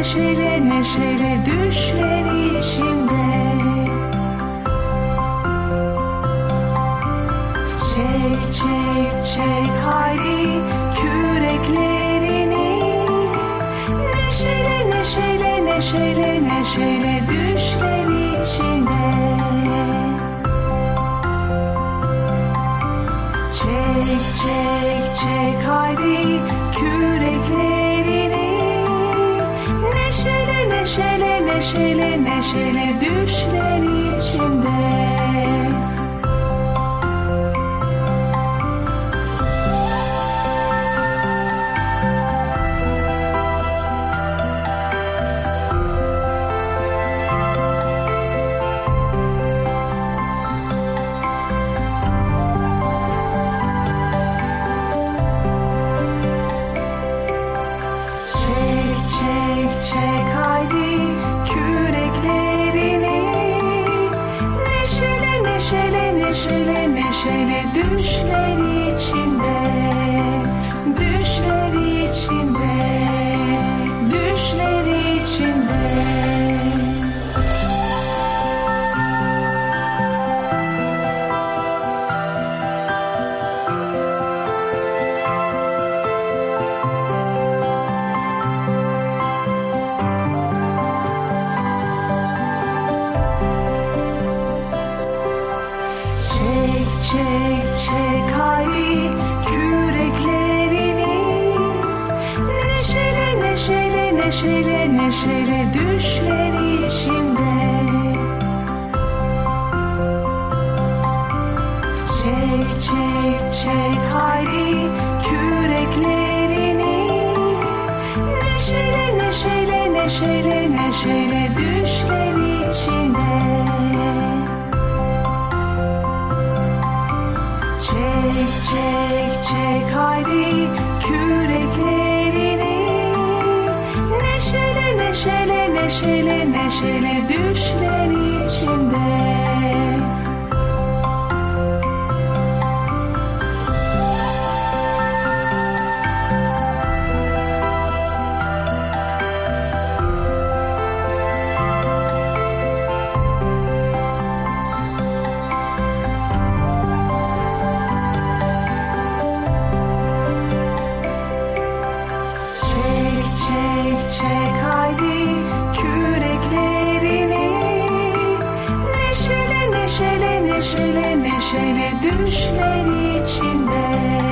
neşeli neşeli düşleri içinde. Çek çek çek haydi küreklerini. Neşeli neşeli neşeli neşeli düşleri içinde. Çek çek çek haydi küreklerini neşeli neşeli düşleri içinde neşeli düşleri içinde Çek çek haydi küreklerini. Neşeli neşeli neşeli neşeli düşleri içinde. Çek çek küreklerini. Neşeli neşeli neşeli neşeli düşleri Çek çek haydi küreklerini. Neşeli neşeli neşeli neşeli düşleri içinde neşeli neşeli düşler içinde.